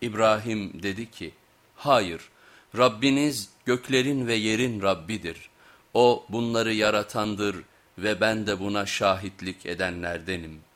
İbrahim dedi ki, hayır Rabbiniz göklerin ve yerin Rabbidir. O bunları yaratandır ve ben de buna şahitlik edenlerdenim.''